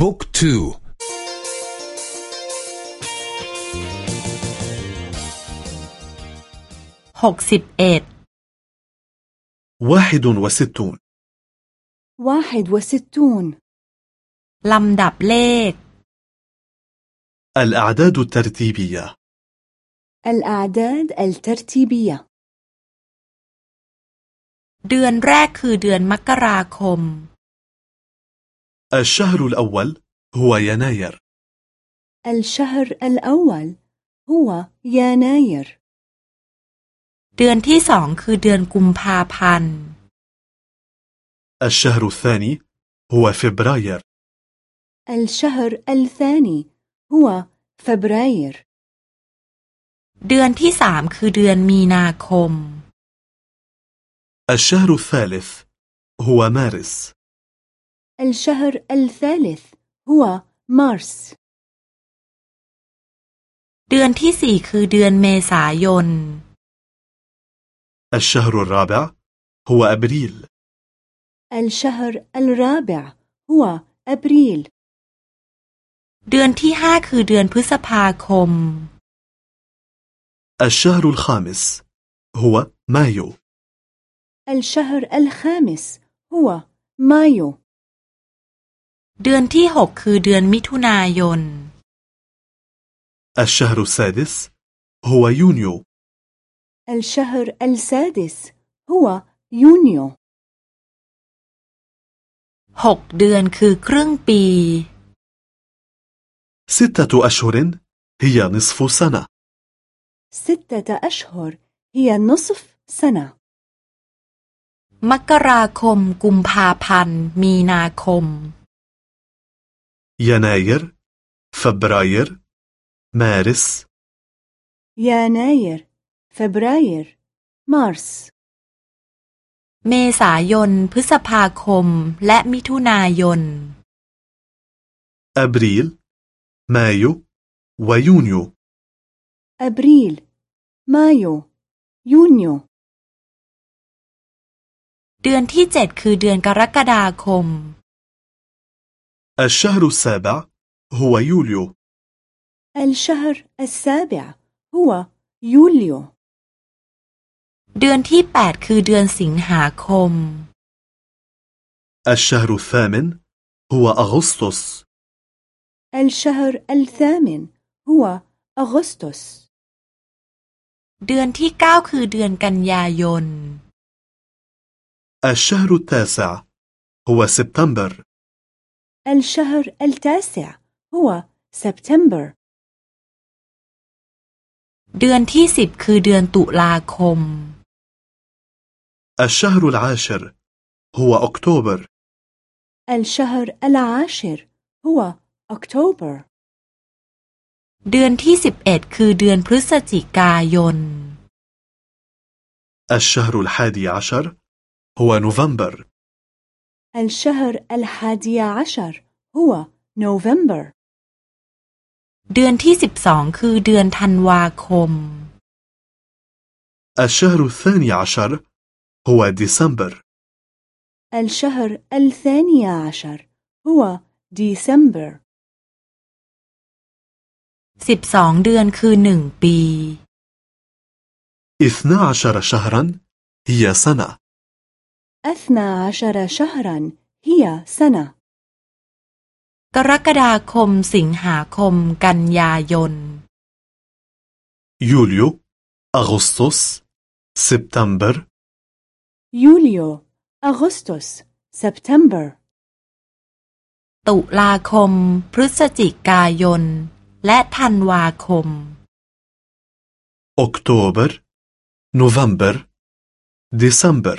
บุ๊กทูหกสิบเอ็ด واحد وستون واحد وستون ลำดับเลข الأعداد الترتيبية الأعداد الترتيبية เดือนแรกคือเดือนมกราคม الشهر الأول هو يناير الشهر الأول هو يناير เดือนที่สองคือเดือนกุมภาพันธ์ الشهر الثاني هو فبراير الشهر الثاني هو فبراير เดือนที่สามคือเดือนมีนาคม الشهر الثالث هو مارس الشهر الثالث هو مارس เดือนที่สี่คือเดือนเมษายน الشهر الرابع هو أبريل الشهر الرابع هو أبريل เดือนที่ห้าคือเดือนพฤษภาคม الشهر الخامس هو مايو الشهر الخامس هو مايو เดือนที่หกคือเดือนมิถุนายน الشهر السادس هو يونيو الشهر السادس هو يونيو หกเดือนคือครึ่งปี ستة أشهر هي نصف سنة ستة أشهر هي نصف سنة มกราคม กุมภาพันธ์ มีนาคม يناير فبراير مارس يناير فبراير مارس เมษายน พฤษภาคม และมิถุนายน أبريل مايو ويونيو أبريل مايو يونيو เดือนที่เจ็ดคือเดือนกรกฎาคม الشهر السابع هو يوليو الشهر السابع هو يوليو เดือนที่แปดคือเดือนสิงหาคม الشهر الثامن هو أغسطس الشهر الثامن هو أغسطس เดือนที่เก้าคือเดือนกันยายน الشهر التاسع هو سبتمبر الشهر التاسع هو سبتمبر เดือนที่สิบคือเดือนตุลาคม الشهر العاشر هو أكتوبر الشهر العاشر هو أكتوبر เดือนที่สิบเอ็ดคือเดือนพฤศจิกายน الشهر الحادي عشر هو نوفمبر الشهر الحادي عشر هو نوفمبر เดือนที่สิบสองคือเดือนธันวาคม الشهر الثاني عشر هو ديسمبر الشهر الثاني عشر هو ديسمبر สิบสองเดือนคือหนึ่งปี اثنا عشر شهرا هي سنة أثنى عشر شهرا هي سنة กรกฎาคม สิงหาคม กันยายน يوليو أغسطس سبتمبر يوليو أغسطس سبتمبر ตุลาคม พฤศจิกายน และธันวาคม أكتوبر نوفمبر ديسمبر